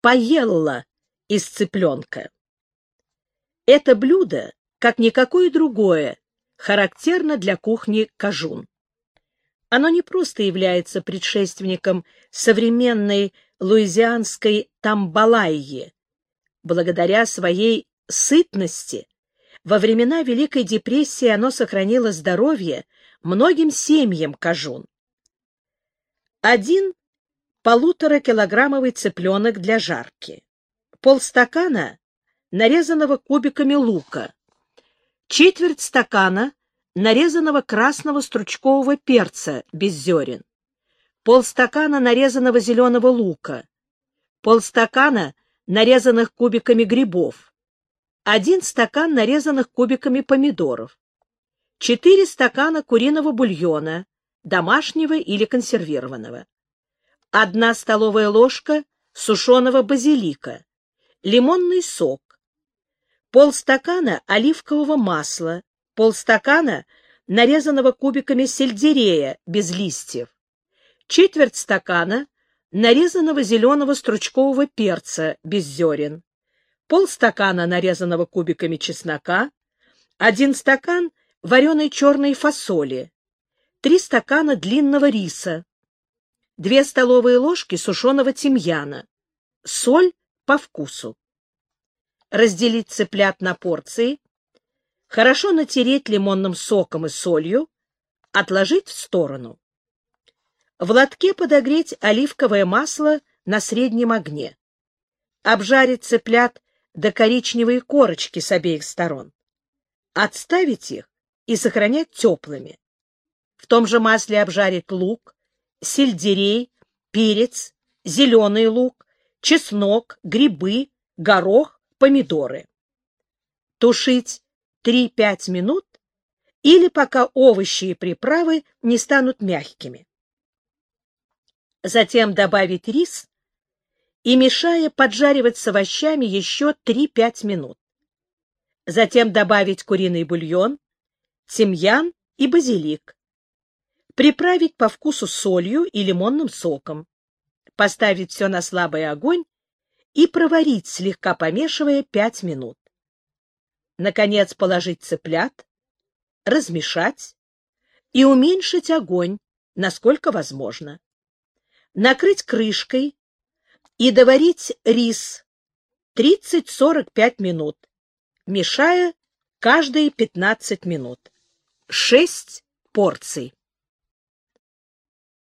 паелла из цыпленка. Это блюдо, как никакое другое, характерно для кухни кажун. Оно не просто является предшественником современной луизианской тамбалайи. Благодаря своей сытности во времена Великой депрессии оно сохранило здоровье многим семьям кажун. Один полуторакилограммовый цыпленок для жарки, полстакана нарезанного кубиками лука, четверть стакана нарезанного красного стручкового перца без зерен, полстакана нарезанного зеленого лука, полстакана нарезанных кубиками грибов, один стакан нарезанных кубиками помидоров, четыре стакана куриного бульона, домашнего или консервированного, одна столовая ложка сушеного базилика, лимонный сок, полстакана оливкового масла, полстакана нарезанного кубиками сельдерея без листьев, четверть стакана нарезанного зеленого стручкового перца без зерен, полстакана нарезанного кубиками чеснока, один стакан вареной черной фасоли, три стакана длинного риса, две столовые ложки сушеного тимьяна, соль по вкусу разделить цыплят на порции, хорошо натереть лимонным соком и солью, отложить в сторону. В лотке подогреть оливковое масло на среднем огне. Обжарить цыплят до коричневой корочки с обеих сторон. Отставить их и сохранять теплыми. В том же масле обжарить лук, сельдерей, перец, зеленый лук, чеснок, грибы, горох, помидоры. Тушить 3-5 минут или пока овощи и приправы не станут мягкими. Затем добавить рис и, мешая, поджаривать с овощами еще 3-5 минут. Затем добавить куриный бульон, тимьян и базилик. Приправить по вкусу солью и лимонным соком. Поставить все на слабый огонь и проварить, слегка помешивая, пять минут. Наконец положить цыплят, размешать и уменьшить огонь, насколько возможно. Накрыть крышкой и доварить рис 30-45 минут, мешая каждые 15 минут. 6 порций.